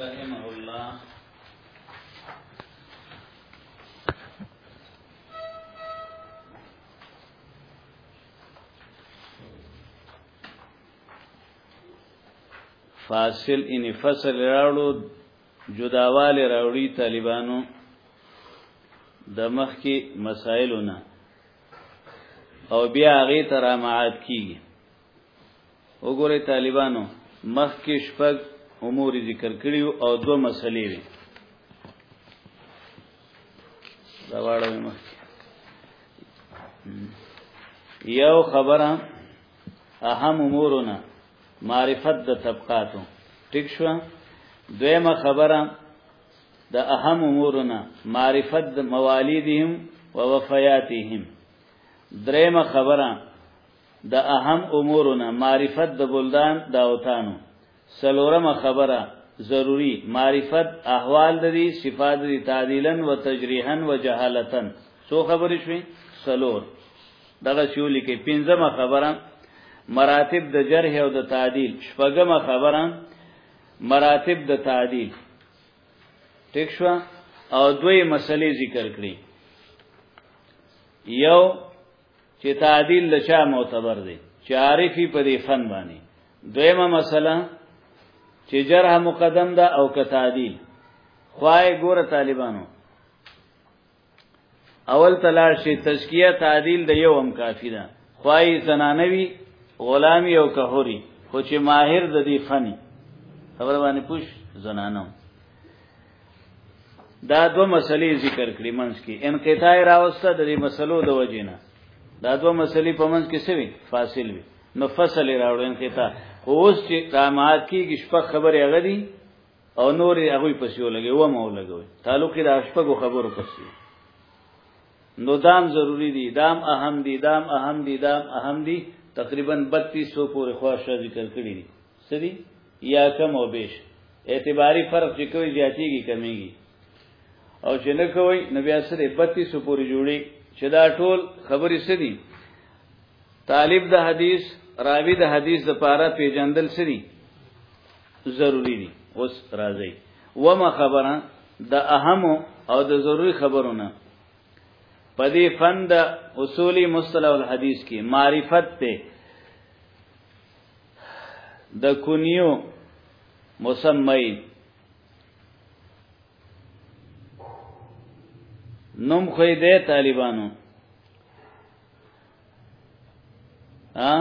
رحمه الله فاصل ان فصل راړو جداوال راوړي طالبانو د مخ کې مسائلونه او بیا هغه ترامعات کیږي وګورئ طالبانو مخکې شپږ امور ذکر کړی او دو مسلې وي دا واړه مخکې یو خبره اهم امورونه معرفت د طبقاتو ټیک شو دویمه خبره د اهم امورونه معرفت د موالیدهم و وفیاتهم دریمه خبره د اهم امورو نه معرفت د بلدان د اوطانو څلورمه خبره ضروري معرفت احوال د دي صفات دي تعدیلا و تجریحا و جهالتا څو خبرې شوې څلور دغه شولې کې پنځمه خبره مراتب د جرح او د تعدیل شپږمه خبره مراتب د تعدیل ټیک شو او دوی مسلې ذکر کړې یو چې تعدیل د چا معتبر دی چې عارفي په دې فن باندې دویمه مسله چې جرح مقدم ده او که تعدیل خوای ګوره طالبانو اول تلار شي تزکیه تعدیل د یو هم کافی ده خوای زنانوي غلامی او کهوري خو چې ماهر د دې فني خبر باندې پوښ زنانو دا دو مسلې ذکر کړې منځ کې انقطاع راوسته د دې مسلو د وجینا دا دو مسلې په منځ کې سوي فاصل وي نو فصل راوړ انقطاع خو اوس چې قامات کېږي شپه خبره هغه دي او نور هغه پسې ولګي و مو لګوي تعلق د شپږو خبرو پسې نو دام ضروری دي دام اهم دي دام اهم دي دام اهم دي تقریبا 3200 پورې خواشه ذکر کړی دي څه دي یا کم او بیش اعتباری فرق چې کوي زیاتیږي کمیږي او چې نه کوي نو بیا سره 32 پورې جوړي چې دا ټول خبرې سدي طالب د حدیث راوی د حدیث د پاره پیجندل سری ضروری دي اوس راځي وما خبره د اهم او د ضروری خبرونه پدې فن د اصولی مصطلح الحدیث کې معرفت ته د کنیو مسمی نوم خو دې طالبانو ها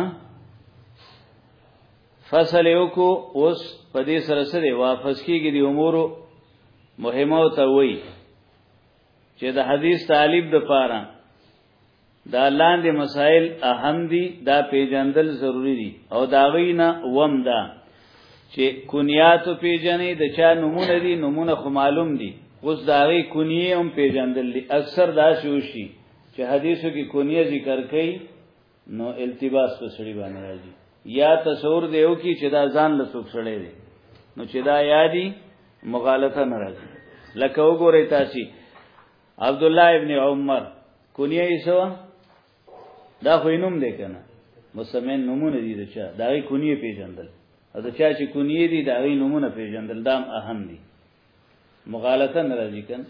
فصل یو کو اوس په دې سره سره واپس کیږي د امورو مهمه او ته وای چې د حدیث طالب د پاره دا لاندې مسائل اهم دي دا پیجندل ضروری دي او دا غینا وم دا چې کنیات پیجنې د چا نمونه دي نمونه خو معلوم دي اوس دا غي کنیه هم پیجندل دي اکثر دا شوشي چې حدیثو کې کنیه ذکر کړي نو التباس په سړي باندې راځي یا تصور دی او کې چې دا ځان له څوک سړي دي نو چې دا یادي مغالطه ناراضي لکه وګورئ تاسو عبد الله ابن عمر کونیه یې سو دا خو نوم دی کنه مسمن نمونه دي دچا دا غي کونیه پیژندل او دچا چې کونیه دي دا غي نمونه پیژندل دام اهم دي مغالطه ناراضي کن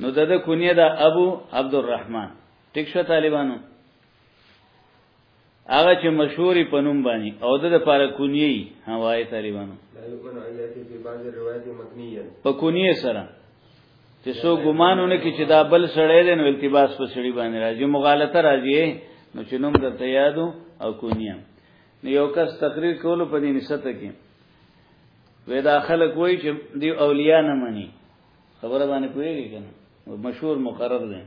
نو دغه کونیه دا ابو عبد الرحمن ټیک شو طالبانو هغه چې مشهوري په نوم باندې او د لپاره کونیي هواي طالبانو په کونیه سره چې سو ګمانونه کې چې دا بل سړی دی نو التباس په سړی باندې راځي مغالطه راځي نو چې نوم درته یادو او کونیه نو یو کس تقریر کولو په دې نسبت کې وې دا خلک وایي چې دی اولیاء نه مني خبره باندې پوهیږي کنه مشهور مقرر دی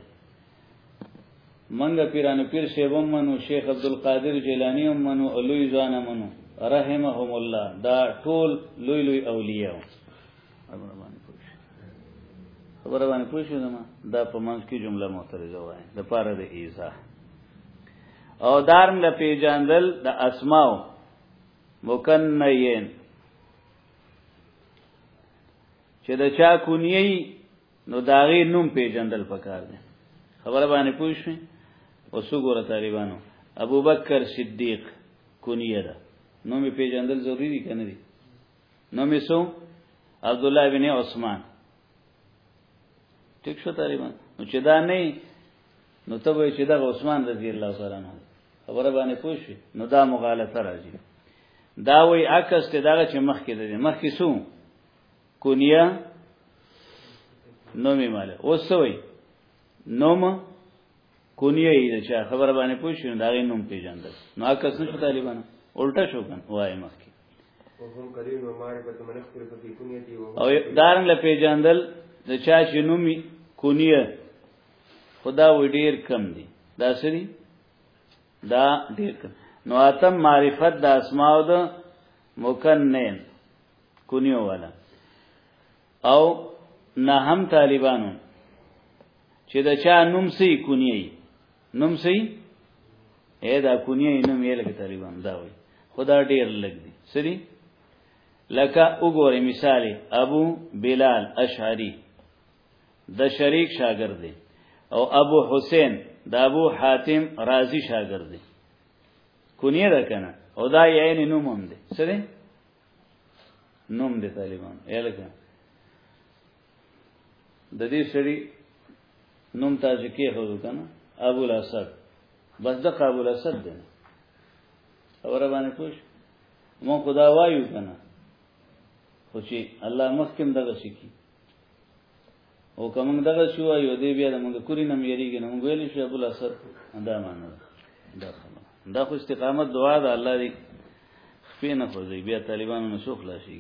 منګه پیرانو پیر صاحب هم منو شیخ عبد القادر جیلانی هم منو او لوی ځوان منو رحمهم الله دا ټول لوی لوی اولیاء خبره باندې پوه شو خبره باندې پوه شو زما دا په منځ کې جمله معترضه وایي د پاره د ایزا او دارن له پیجاندل د اسماء مکنین چې د چا کونیي نو داغي نوم پیجندل پکار دی خبره باندې پوه شئ وسوګوره طالبانو ابو بکر صدیق کونیه ده نوم پیجندل ضروری دی کنه دی نوم یې سو عبد الله بن عثمان ټیک شو طالبان نو چې دا نه نو ته وای چې دا عثمان رضی الله تعالی عنہ خبره باندې پوه شئ نو دا مغالطه راځي دا وای عکس ته دا چې مخ کې ده مخ کې سو کنیه نومي مال اوس وای نوم کنیه یې چې خبر باندې پوه شو دا غي نوم پیژندل نو کس نشو طالبان الټا شو کنه وای مخکې او دارنګ له پیژندل د چا چې نوم کنیه خدا و ډیر کم دي دا سری دا ډیر کم نو اتم معرفت د اسماء د مکنن کونیو والا او نه هم طالبانو چې د چا نوم سي کونیي نوم سي اې دا کونیي نوم یې لکه طالبان دا وي خدا ډیر لګ دي سری لکه وګوره مثال ابو بلال اشعری د شریک شاګرد دی او ابو حسین د ابو حاتم رازی شاګرد دی کونیه ده کنه او دا یې نوم هم دی سره نوم دي طالبان یلګه د دې سړي نوم تاسو کې هو کنه ابو الاسد بس د ابو الاسد دی اوره باندې پوښ مو خدا وایو کنه خو چې الله مخکم دغه شي کی او کوم دغه شو یو دی بیا د موږ کوري نم یریږي نو ویل شي ابو الاسد دا معنی دا دا خو استقامت دعا ده الله دې خفي نه خوځي بیا طالبانو نه شو خلاصي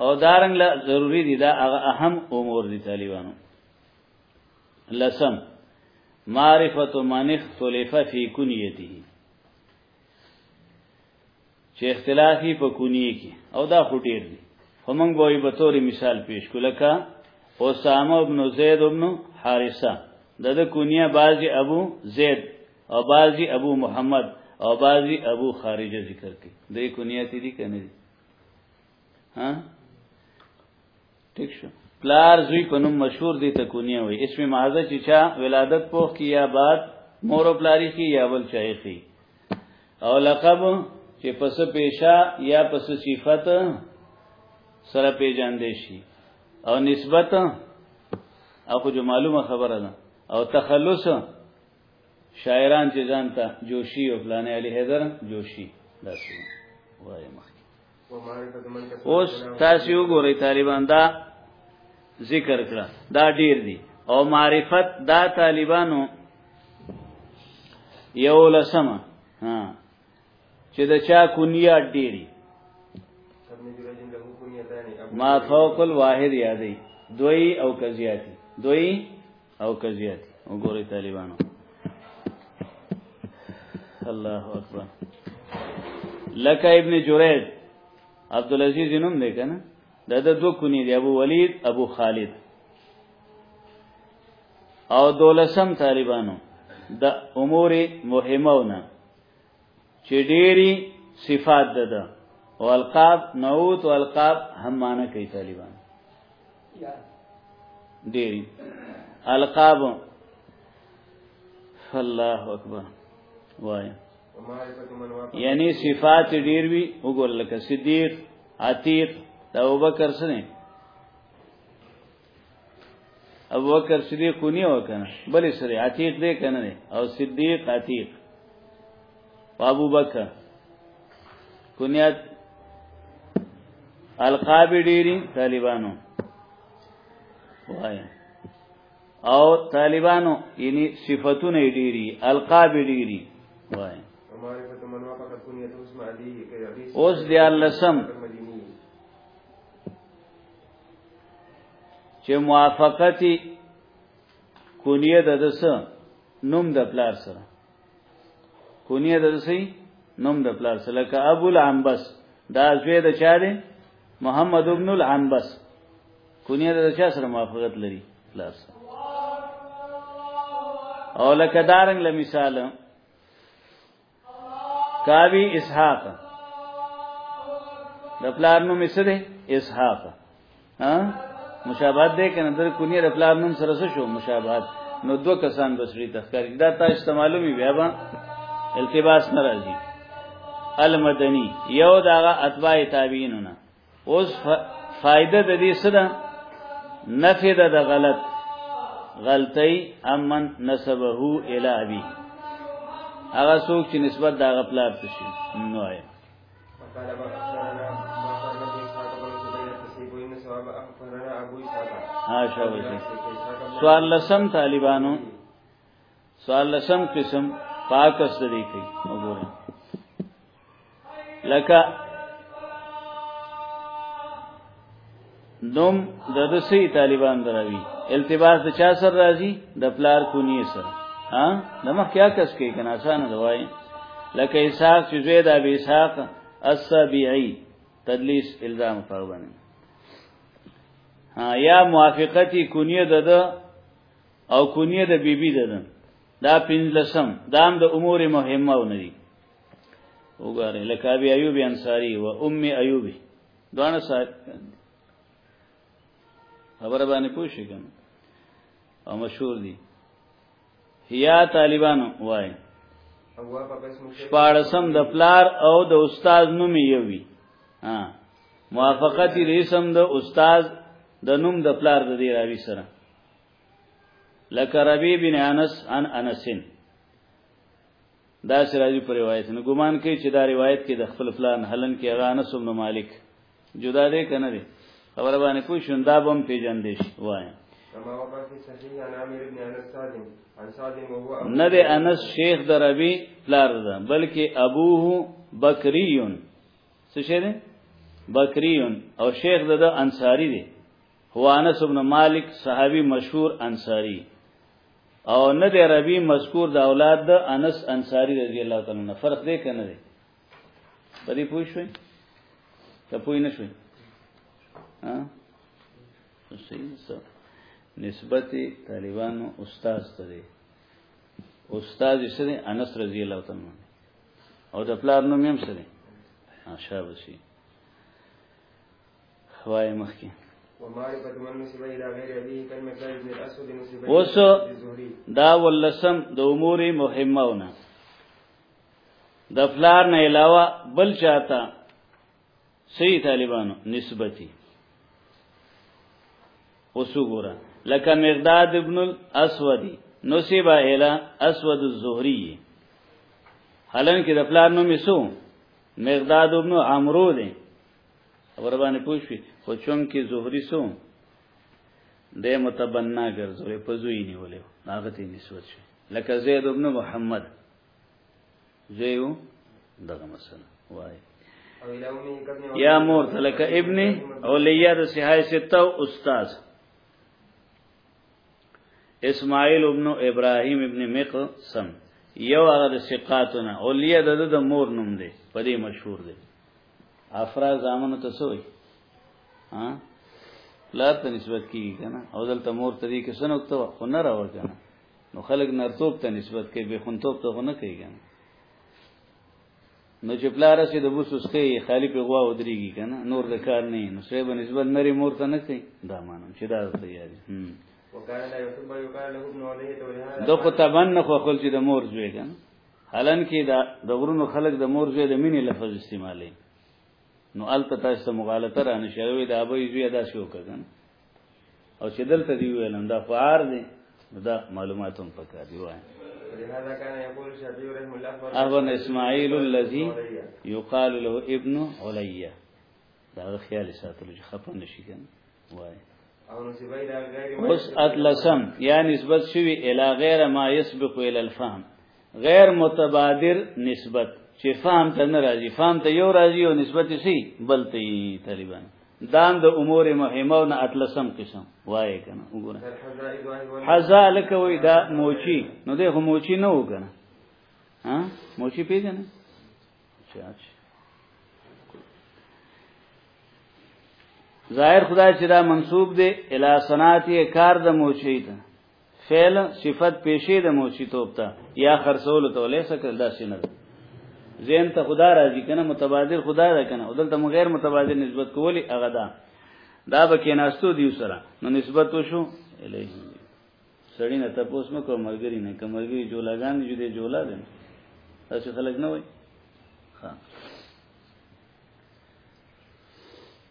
او دارنګ لا ضروری دي دا هغه اهم امور دي طالبانو لسم معرفت من اختلف فی کنیته چې اختلافي په کونی کې او دا خټیر دي خو موږ به یې به توري مثال پیش کولکه اسامه ابن زید ابن حارثه د د کونیه بازی ابو زید او بازی ابو محمد او بازی ابو خارجه ذکر کړي د کونیه دي کنه دي ها ٹھیک شو پلار زوی په نوم مشهور دی ته کونیه وي اسم معاذ چې چا ولادت پوخ کی یا بعد مور او پلاری کی یا بل چای کی او لقب چې پس پیشا یا پس صفت سره پیجاندې شي او نسبت او خو معلومه خبره ده او تخلص شاعران چې ځانته جوشي او پلانې علي حیدر جوشي داسې وایي مخکې اوس تاسو وګورئ طالبان دا ذکر کړه دا ډیر دي او معرفت دا طالبانو یو لسمه ها چې دا چا کونیا ډیری ما فوق الواحد یادې دوی او کزیاتی دوی او کزیات وګورئ طالبانو الله اکبر لکه ابن جریج عبد العزيز نوم دی کنه دا د دو کونی دی ابو ولید ابو خالد او دولسم طالبانو د امور مهمونه چې ډېری صفات ده ده او القاب نعوت او القاب هم معنی کوي طالبان ډېری القاب الله اکبر وای یعنی صفات ډېر وی وګور لکه صدیق عتیق دا ابوبکر سره ابو بکر صدیق کو نه وکنه بلې سره عتیق دې کنه او صدیق عتیق ابو بکر کنیات القاب ډیری طالبانو وای او طالبانو یعنی صفاتونه ډیری القاب ډیری وای اوس دی اللسم چې موافقتي کونیه د دس نوم د پلار سره کونیه د دسی نوم د پلار سره لکه ابو العنبس دا زوی د چا دی محمد ابن العنبس کونیه د چا سره موافقت لري پلار سره او لکه دارنګ لمثال کاوی اسحاق د پلار نوم یې څه دی اسحاق ها مشابهت دی کنه در کونی د پلار نوم سره څه شو مشابهت نو دو کسان بسری تخکر دا تاسو ته معلومی بیا با التباس ناراضی المدنی یو داغه اتباع تابعینونه اوس فائدہ د دې سره نفي د غلط غلطي امن نسبه الی ابي هغه څوک چې نسبت دا غپلار ته شي نو آی ها شابه سوال لسم طالبانو سوال لسم قسم پاکس دی کوي وګورئ لکه نوم د دسی طالبان دراوی التباس د چا سر راځي د پلار کونی سر ها د مخ کیا کس کې کنه آسان دوای لکه اسحاق چې زوی د ابي اسحاق السبيعي تدلیس الزام پر باندې ها یا موافقتی کونی د د او کونی د بیبي د د دا پنځلسم دام د امور مهمه ونی وګاره لکه ابي ايوب انصاري و ام ايوب دوانه صاحب خبر باندې پوښی کنه او مشهور دي هيا طالبانو وای شپارسم د پلار او د استاد نوم یو وی ها موافقت ریسم د استاد د نوم د پلار د دی راوی سره لکه ربی بن انس عن انسن داسې راځي په روایت نه ګمان کوي چې دا روایت کې د خپل پلان هلن کې هغه انس بن مالک جدا دی کنه دی خبر باندې کوی شون دا بم پیجن دي شي وای نه دی انس شیخ دربی پلار ده بلکې ابوه بکریون څه شه دی بکریون او شیخ ده انصاری دی هو انس ابن مالک صحابي مشهور انصاری او نه دی ربی مذکور د اولاد د انس انصاری رضی الله تعالی عنہ فرق دی کنه دی په دې پوه شئ ته پوه نه شئ ها نسبت طالبانو استاد ته دی استاد یې سره انس رضی الله تعالی عنہ او د پلار نوم یې سره شابه شي وای مخکې اوس دا ولسم د امور مهمهونه د فلار نه علاوه بل چاته سي طالبانو نسبتي اوس وګوره لکه مقداد ابن الاسودی نسب اله اسود الزهری حالانکه د فلار نوم یې سو مقداد ابن عمرو دی خبر باندې پوښوي خو چون کې زهري سو د متبنا ګرځوي په زوی نیولې هغه ته نسبت شي لکه زید ابن محمد زیو دغه مثلا وای یا مور تلک ابن اولیاء د صحای سته او استاد اسماعیل ابن ابراهیم ابن مقسم یو هغه د ثقاتنا اولیاء د د مور نوم دی په دې مشهور دی افرا زامن ته څه وي ها پلار ته نسبت کیږي کنه او دلته مور ته دې کې سن وخت خو نه راوړ کنه نو خلک نرتوب ته نسبت کوي به خونتوب ته خو نه کوي کنه نو چې پلار سي د بوس وسخه خالی په غوا ودرېږي کنه نور د کار نه نو سره به نسبت نری مور ته نه کوي دا مانم چې دا تیاری وکړه له یوسف یو کار له ابن علیه ته ولها دغه تبن خو خپل چې د مور زوی کنه حالانکه دا د غرونو خلک د مور زوی د مینې لفظ استعمالوي نو الته تاسو ته مغالطه را نه شوی دا به یې ادا شو کګن او چې دلته دی ویل دا فعار دی دا معلوماتون پکا دی وای لهذا كان يقول الشافعي رحمه الله ابن اسماعيل الذي يقال له ابن عليا دا هغه خیال ساتلو چې خپه نشي کنه وای اوس اتلسم یا نسبت شوی الی غیر ما یسبق الی الفهم غیر متبادر نسبت چې فهم ته نه راځي فهم ته یو راځي او نسبت شي بل ته طالبان دام د امور مهمه او نه اتلسم قسم وای کنه وګوره حزا لکه وای دا موچی نو ده موچی نه وګنه ها موچی پیژنه ظاهر خدای چې دا منسوب دی الی صنعتی کار د موچی ته فعل صفت پیشې د موچی توپ ته یا خرصول ته ولې سکل دا سینه زین ته خدا راضی کنه متبادل خدا را کنه او دلته غیر متبادل نسبت کولی هغه دا دا به کې ناستو دیو سره نو نسبت وشو الیه سړی نه تپوس مکو مرګری نه کمرګری جولاګان جو دې جولا دي تاسو خلک نه وای ها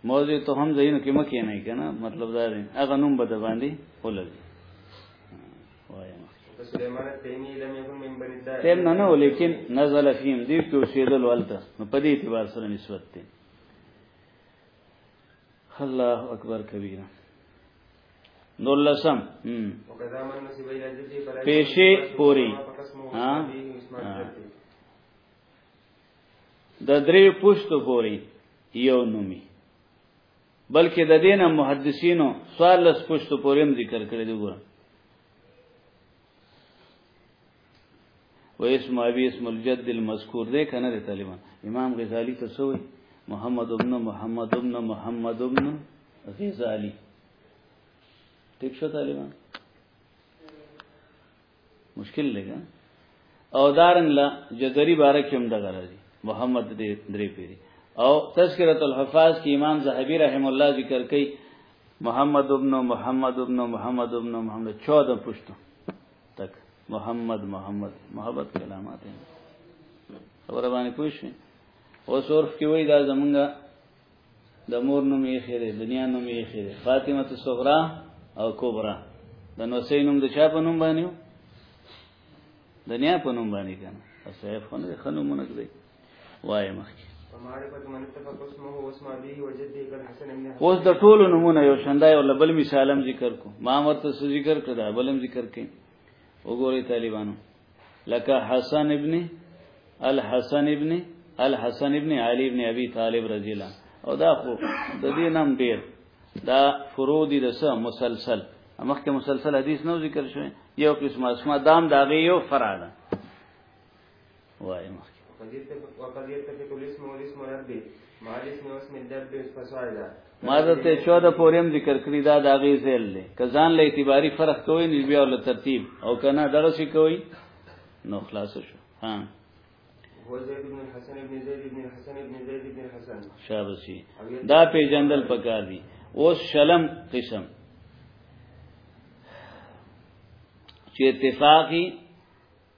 موضوع ته هم زین کې مکه نه کنه مطلب دا دی هغه نوم بد باندې ولګي وایم سليمان تیمی لم یکن من بنی الدار تیم نه نو لیکن نزل فیم دی کو سیدل ولته نو په دې اعتبار سره نسبت دی الله اکبر کبیره نور لسم پیشی پوری ها د درې پښتو پوری یو نومي بلکې د دینه محدثینو سوال لس پښتو پوریم ذکر کړی دی ګورم و اسم ابي اسم الجد المذكور دې کنه دې طالبان امام غزالی ته سوې محمد ابن محمد ابن محمد ابن غزالی ٹھیک شو طالبان مشکل لګا او دارن لا جزری بارکم دغه راځي محمد دې درې پیری او تذکرۃ الحفاظ کې امام زاهبی رحم الله ذکر کوي محمد ابن محمد ابن محمد ابن محمد 14 پښتو تک محمد محمد محبت کلامات ہیں خبر باندې پوه شئ او سورف کې وای دا زمونږه د مور نوم یې خیره دنیا نوم یې خیره فاطمه صغرا او کبرا د نو سې نوم د چا په نوم باندې دنیا په نوم باندې کنه اسه فن خنو مونږ دی وای مخکې اوس د ټولو نمونه یو شندای ول بل مثالم ذکر کو ما مرته ذکر کړه بلم ذکر کین وګورئ طالبانو لکه حسن ابن الحسن ابن الحسن ابن علی ابن ابي طالب رضی الله او دا خو د دې نام ډیر دا فرودی د سه مسلسل مخکې مسلسل حدیث نو ذکر شوی یو قسم اسما دام داغه یو فراده وای مخکې وقد يتفق الاسم والاسم رب مع الاسم واسم الدب فصاعدا ما د 14 پوریم ذکر کړی دا د غی زیل دی کزان له اعتباری فرق کوی نسبی او ترتیب او کنه دغه شي کوی نو خلاص شو ها هو زید بن حسن ابن زید ابن حسن ابن زید ابن حسن شابسي دا پیجندل پکار دی اوس شلم قسم چې اتفاقی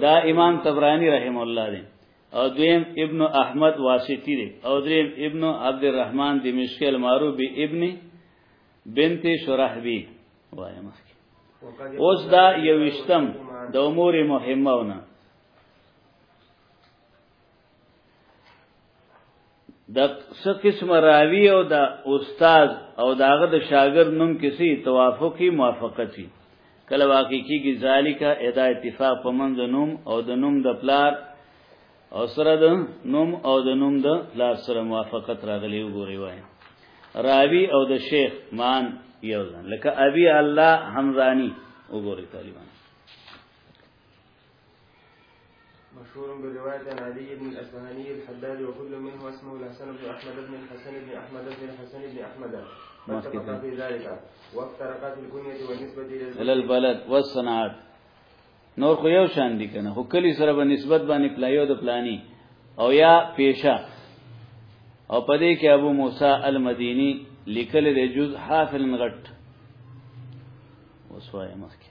دا امام تبرانی رحم الله دی او دویم ابن احمد واسطی دی او دریم ابن عبد الرحمن دمشقی المعروف به ابن بنت شرحبی وایم اوس دا یوشتم د امور مهمهونه د څه قسم راوی او د استاد او داغه د شاګرد نوم کې سي توافقي موافقت وي کله واقع کیږي ذالک ادا اتفاق په منځ نوم او د نوم د پلار او سره د نوم او د نوم د پلار سره موافقت راغلی وګوري وای راوی او د شیخ مان یو ځان لکه ابي الله حمزانی وګوري طالبان مشهور برواية عن علي بن الأسمهاني الحداد وكل منه اسمه الحسن بن أحمد بن الحسن بن أحمد بن الحسن بن أحمد فاتفق في ذلك وافترقت الكنية والنسبة إلى البلد والصناعات نور خو یو شان دي کنه خو کلی سره به نسبت باندې پلایو د پلانی او یا پیشه او پدې کې ابو موسی المدینی لیکل د جز حافل غټ وسوای مخکې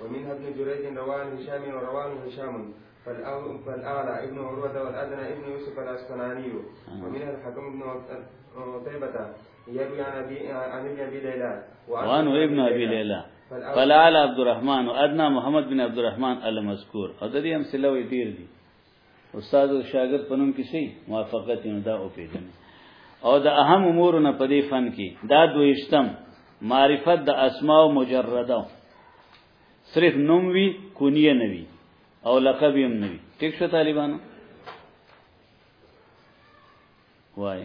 ومنها ابن جريج رواه هشام ورواه هشام فالأعلى ابن عروة والأدنى ابن يوسف الأسقلاني آه. ومنها الحكم بن عتيبة يبي عن ابي عن ابي ليلى وعن ابن ابي ليلى فلعل عبد الرحمن وادنا محمد بن عبد الرحمن المذكور او د دې هم سلوي ډیر دي استاد او شاګرد په نوم کې سي موافقت نه دا او پیدل او د اهم امور نه په دې فن کې دا دویشتم معرفت د اسماء مجرده صرف نوم وی کونیه نه وی او لقب هم نه وی ټیک شو طالبانو وای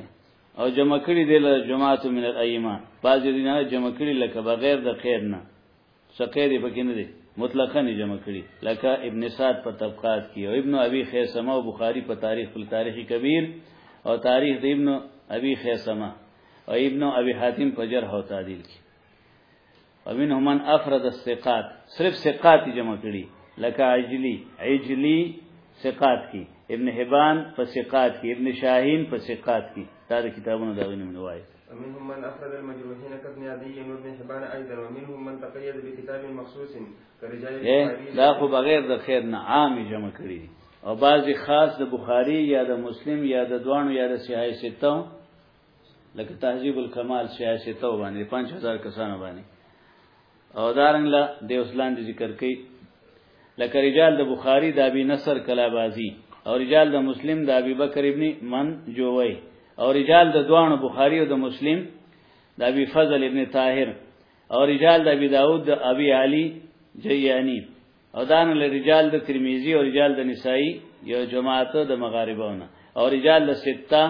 او جمع کړي د جماعت من الایمان بعضی دینه جمع کړي لکه بغیر د خیر نه څه قید پکې نه دی مطلقاً جمع کړي لکه ابن سعد په طبقات کې او ابن ابي خیسمه او بخاری په تاریخ په تاریخ کبیر او تاریخ د ابن ابي خیسمه او ابن ابي حاتم په جرح او تعدیل کې ومن هم من افرد الثقات صرف ثقات جمع کړي لکه عجلی عجلی ثقات کې ابن حبان په ثقات کې ابن شاهین په ثقات کې دا د کتابونو دا ونی منوایي ومنهم من أفرد المجروحين كابن عدي وابن حبان أيضا ومنهم من تقيد بكتاب مخصوص كرجال البخاري دا خو بغیر د خیر نه عام جمع کړی او بعضی خاص د بخاری یا د مسلم یا د دوانو یا د صحیح ستو لکه تهذیب الکمال صحیح ستو باندې 5000 کسانو باندې او دارنګ له د اسلام د ذکر کوي لکه رجال د بخاری د ابي نصر کلابازي او رجال د مسلم د ابي بکر ابن من جووي او رجال د دوانو بخاری او د مسلم د ابي فضل ابن طاهر او رجال د ابي داود د ابي علي جياني او دان له رجال د ترمذي او رجال د نسائی یو جماعت د مغاربونه او رجال د سته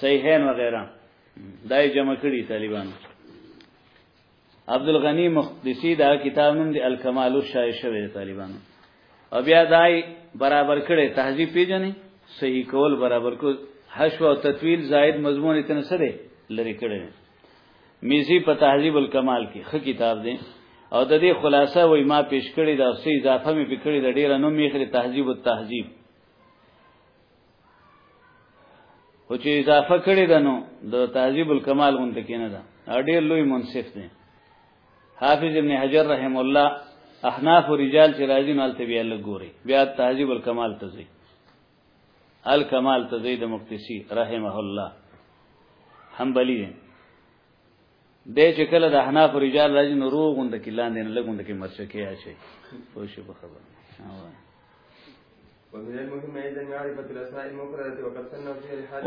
صحیحین وغیرہ دای جمع کړي طالبانو عبد الغنی مقدسی دا کتاب نوم دی الکمال شای شوی د طالبانو او بیا دای برابر کړي تهذیب پیجنې صحیح کول برابر کو حشو او تطویل زائد مضمون اتنه سره لری کړي میزی په تهذیب الکمال کې خ کتاب دی او د دې خلاصه وای ما پیش کړي دا سې اضافه می پکړي د ډیره نوم یې خره تهذیب التهذیب خو چې اضافه کړی ده نو د تهذیب الکمال غونډه کې نه ده ډېر لوی منصف دی حافظ ابن حجر رحم الله احناف و رجال چې راځي نو الته بیا لګوري بیا تهذیب الکمال ته ځي الکمال ته ځي د مقدسی رحمه الله حنبلی دی دې چې کله د احناف رجال راځي نو روغ غوند کې لاندې نه لګوند کې مرچکه اچي خو شي په خبره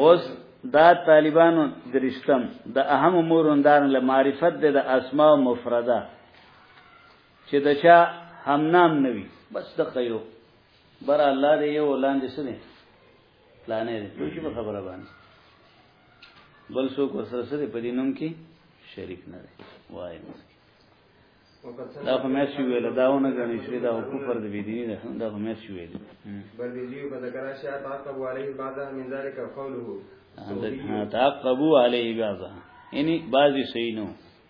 اوس دا طالبانو درشتم د اهم امور اندار له معرفت د اسماء مفرده چې د چا هم نام نوي بس د خيو بر الله دې یو لاندې سره پلانې دې څه په خبره باندې بل څوک سره سره په دینوم کې شریک نه دی وای مسکی دا خو مې شو ویل دا ونه غني چې دا کفر دی بيدینی ده دا خو مې شو ویل بل دې یو په ذکر شاه تعقب علیه بعد من ذلک قوله تعقبوا علیه بعضا یعنی بعضی صحیح نو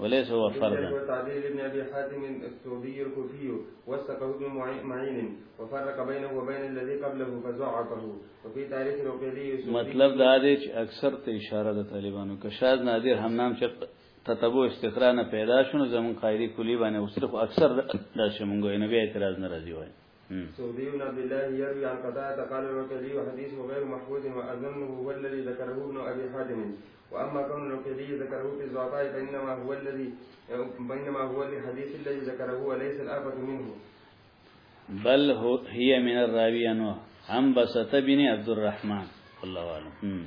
وليس هو فردا ابن تعديل ابن ابي حاتم السعودي الكوفي وثقه ابن معين وفرق بينه وبين الذي قبله فزعفه وفي تاريخ العقيدي مطلب دا دی چې اکثر ته اشاره د طالبانو که شاز نادر هم نام چې تتبو استقرا نه پیدا شونه زمون قاعده کلی باندې اوسره اکثر دا شمونږ نه بیا اعتراض نه راځي وای سعودي بن عبد الله يروي عن قطاعة قال الوكيلي وحديثه غير محفوظ وأظنه هو الذي ذكره ابن أبي حاتم وأما كون الوكيلي ذكره في الضعفاء فإنما هو الذي بينما هو الحديث الذي ذكره وليس الآفة منه بل هو هي من الرابي أنواع عن بسط بن عبد الرحمن الله أعلم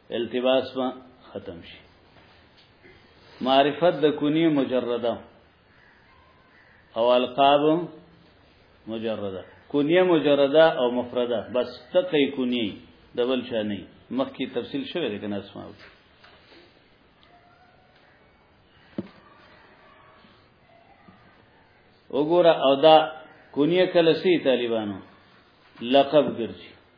التباس به ختم شي معرفت د کونی مجرده او القاب مجرده کونیه مجرده او مفرده بس تقی کونی دبل چا نه مخکې تفصیل شوی دی کنه اسماء وګوره او دا کونیه کله سي طالبانو لقب ګرځي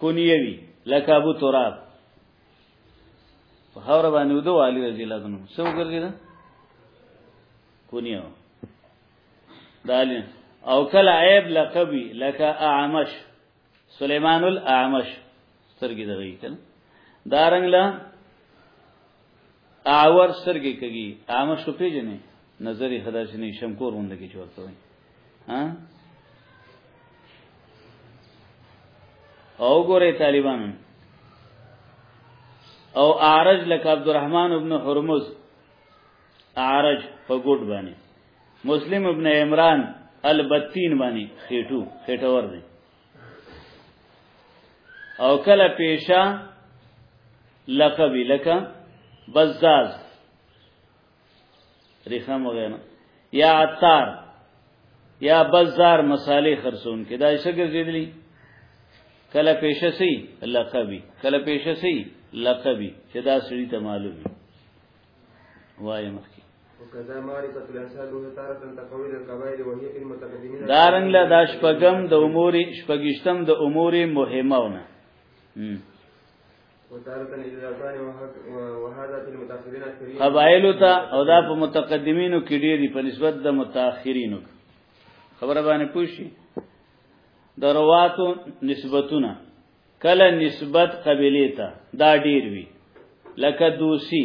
کونیه وی لکه ابو تراب په خاور باندې ودو علی رضی الله عنه څو ګرځي دا کونیه دال او کله عیب لقبی لکه اعمش سلیمان الاعمش سترګې دغې کله دارنګ لا اعور سترګې کوي عامه شو پیژنې نظری خدا شنی شمکور غونډه کې چورته وي ها او ګوره طالبان او اعرج لک عبدالرحمن ابن حرمز اعرج په ګډ باندې مسلم ابن عمران البتین باندې خېټو خېټور دی او کله پیشا لقبی لکه بزاز ریخم وغیره یا عطار یا بزار مصالح خرسون کې دا څه ګرځېدلی کله پیشه سي لقبي کله پیشه سي لقبي چې دا سړي ته معلومي وای مخکې دارنګ لا دا شپغم د امور شپګشتم د امور مهمهونه قبایل ته او دا په متقدمینو کې ډېری په نسبت د متأخرینو خبره باندې پوښي د رواتو نسبتونه کله نسبت قبیله ته دا ډیر وی لکه دوسی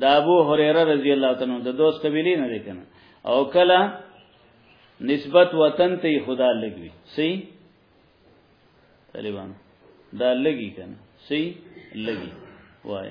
د ابو هريره رضی الله تعالی عنہ د دوست قبیله نه دی کنه او کله نسبت وطن ته خدا لګوي صحیح طالبان دا لګي کنه صحیح لګي وای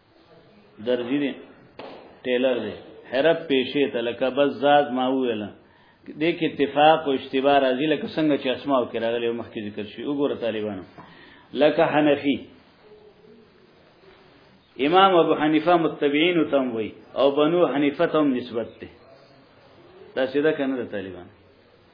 درځي دي ټیلر دی حرب پیشې ته لکه بس ذات ما ویل د کې اتفاق او اشتباه راځي لکه څنګه چې اسماء کې راغلي او مخکې ذکر شي وګوره طالبانو لکه حنفي امام ابو حنیفه متبعین تم وی او بنو حنیفه تم نسبت ده دا سیده کنه د طالبان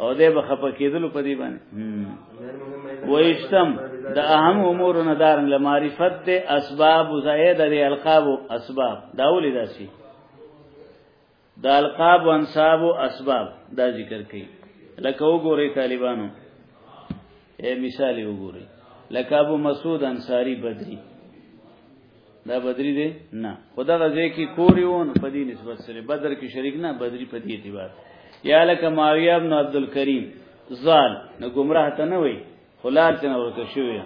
او دې به خپه کېدلو په دې باندې وېشتم د اهم امور نه دارن له معرفت د اسباب زائد د القاب اسباب دا ولې داسي د القاب او انصاب اسباب دا ذکر کړي لکه وګورئ طالبانو اے مثال وګوري لکه ابو مسعود انصاری بدری دا بدری دی نه خدا غزه کې کوری وون په دې نسبت سره بدر کې شریک نه بدری په دې اعتبار یا لکه معاویه ابن عبد الکریم زال نو گمراه ته نه وای خلار ته نه ورته شوی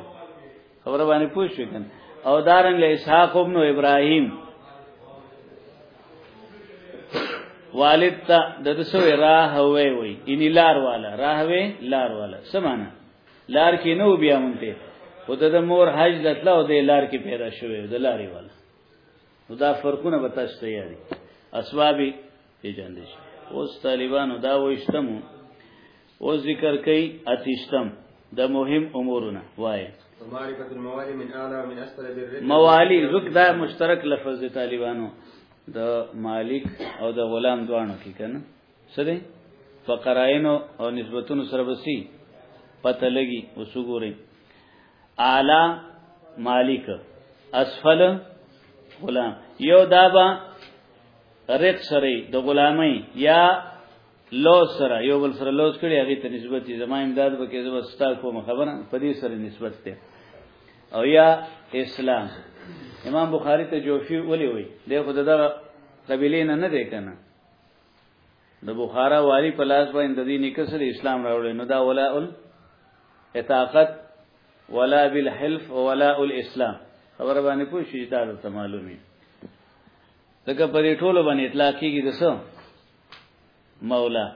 خبره باندې پوه شو کنه او دارنګ له اسحاق ابن ابراهيم والد ته د دسو راه وې وې ان لار والا راه وې لار والا سمانا لار کې نو بیا مونته او د مور حج لتل او د لار کې پیدا شوې د لارې والا نو دا فرقونه به تاسو ته یاري اسبابي پیژندې اوس طالبانو دا وښتمو اوس ذکر کوي اتشتم د مهم امورونه وای معرفت الموالي من اعلى ومن اسفل بالرد موالي زک دا مشترک لفظ د طالبانو د مالک او د غلام دوانو کې کنه څه دی فقراینو او نسبتونو سره بسی پته لګي وسوګوري اعلی مالک اسفل غلام یو دابا رق سره د غلامي یا لوز سره یو بل سره لوز کړي هغه ته نسبت دي زما امداد به کې زما ستا کوم خبره په دې سره نسبت ده او یا اسلام امام بخاری ته جوفی ولي وي د خود دغه قبیلې نه نه دی کنه د بخارا والی په لاس باندې د دې نکسر اسلام راوړل نو دا ولا ال اتاقت ولا بالحلف ولا الاسلام خبر باندې پوه شي دا ته معلومي دغه په دې ټولو باندې اطلاق کیږي د څه مولا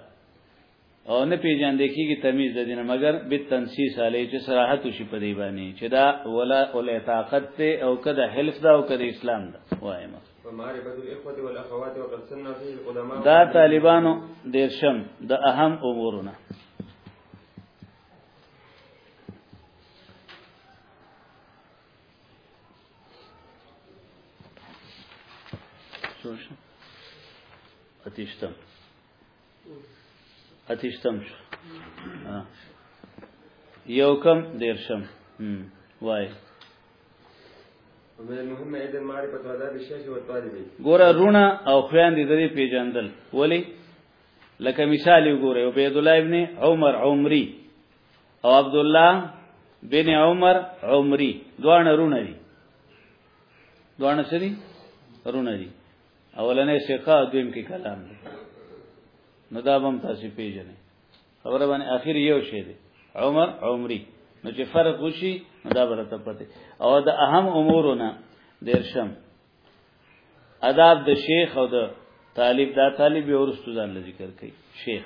او نه پیژاند کیږي تمیز د دینه مگر به تنسیس علی چې صراحت شي په دی باندې چې دا ولا اول طاقت ته او کده حلف دا او کده اسلام دا وایم دا طالبانو دیرشم د اهم امورونه اتشتم اتشتم شو یو کم دیرشم وای ګوره رونه او خوان دي د پیجندل ولی لکه مثال وګوره عبید الله ابن عمر عمری او عبد الله بن عمر عمري دوه رونه دي دوه سری رونه دي اولنې شیخه دویم کې کلام دی نو دا بم تاسو پیژنې خبره باندې اخر یو شی دی عمر عمري نو چې فرق وشي نو دا برته پته او د اهم امورونه دیرشم اداب د شیخ او د طالب دا طالب ورستو ځان ذکر کوي شیخ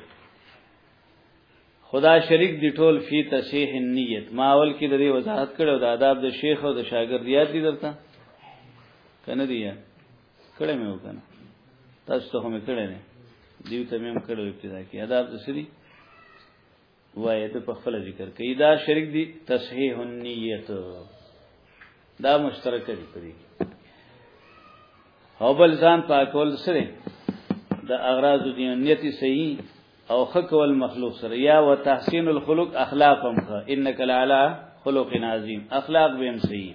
خدا شریک دی ټول فی تصحیح النیت ما اول کې د دې وضاحت کړو د آداب د شیخ او د شاګرد یاد دي درته کنه دی کړه مې وکنه تاسو ته هم کړه نه دیو ته مې هم کړو ابتدا کې آداب د سری وایې ته په خپل ذکر کې دا شرک دی تصحیح النیت دا مشترک دی پرې او بل ځان پاکول سره د اغراض دی نیت صحیح او خکول مخلوق سره یا وتحسین الخلق اخلاقهم انک لعلی خلق عظیم اخلاق به هم صحیح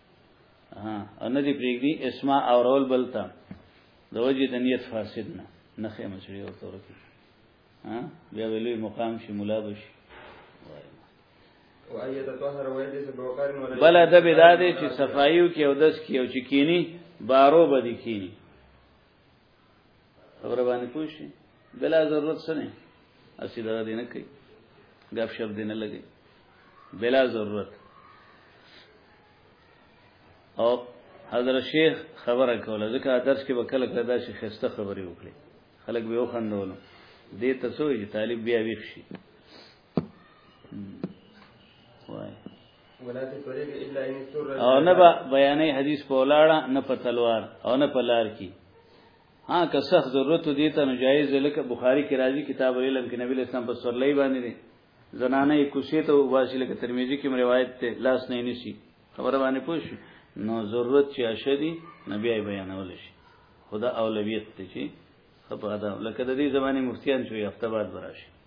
ها ان دې پریږدي اسماء او رول بلتا د وجه د نیت فاسد نه نه خیمه شوی او تور کې ها بیا ویلوی مقام شي مولا بشي بل ادب دا دی چې صفایو کې او دس کې او چې کینی بارو بدی کینی خبره باندې پوه شي بلا ضرورت څه نه اسی دا دې نه کوي غب شپ دې نه لګي بلا ضرورت او حضرت شیخ خبره کوله ځکه درس کې به کله کله دا شي خسته خبرې وکړي خلک به وخندول دې ته سوې طالب بیا ویښ شي او نه به بیانې حدیث په ولاړه نه په تلوار او نه په لار کې ها که سخت ضرورت دی ته نجایز لکه بخاری کې راځي کتاب علم کې نبی اسلام په سورلې باندې دي زنانه کوسې ته واسي لکه ترمذی کې روایت ته لاس نه نشي خبر باندې پوښ نو ضرورت چې اشدي نبی ای بیانول شي خدا اولویت ته چې خبره ده لکه د دې زمانه مفتیان شوی هفته بعد براشي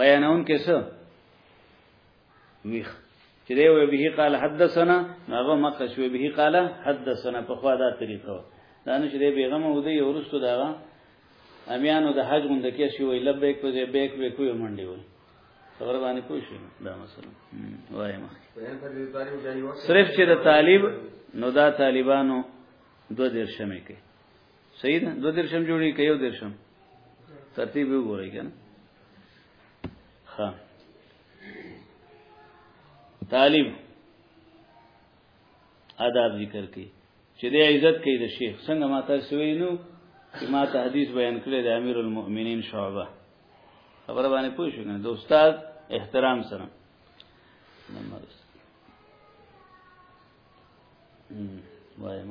بیانون کې څه ویخ چې دی وی به قال حدثنا هغه مخه شوی به قال حدثنا په خوا دا طریقه دا نو چې دی بیغمه ودی ورستو دا امیانو د حج غوند کې شوی لبیک په ځای بیک به کوی منډي وای خبر باندې پوه شئ دا مثلا وایم صرف چې د طالب نو دا طالبانو دو درشمه کې صحیح ده دو درشم جوړی که یو درشم ترتیب یو ګورئ کنه ها طالب آداب ذکر کی چې د عزت کې د شیخ څنګه ماته سوی نو چې ماته حدیث بیان کړی د امیر المؤمنین شعبه خبره باندې پوه شو کنه د استاد احترام سره نمبر وایم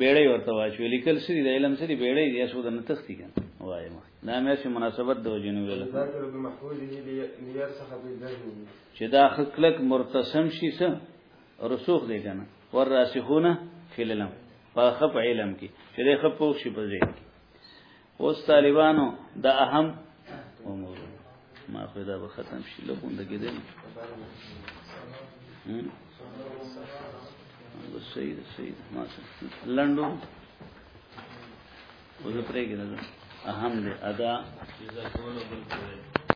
بیړی ورته واچو لیکل سری د علم سری بیړی دی اسو د نتختی کن وایم دا مې چې مناسبت د وجنو ویل چې دا خلک مرتسم شي سم رسوخ دی کنه ور راسخونه فی العلم په خپ علم کې چې د خپ پوښ شي په ځای اوس طالبانو د اهم امور ما خو دا به ختم شي له پوند کې دی سید سید ما لندو وزه پرې کې اهم دی ادا چې زه کولو بل